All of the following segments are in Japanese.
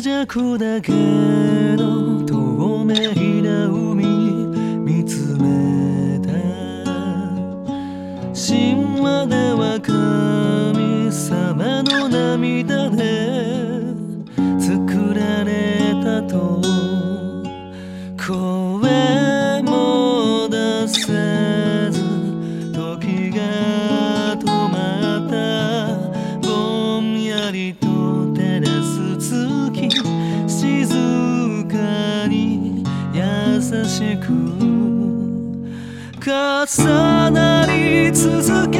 逆だけど透明な海見つめた神話では神様の涙で作られたと声も出せず時が止まった。ぼんやりとしく重なり続け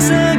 reason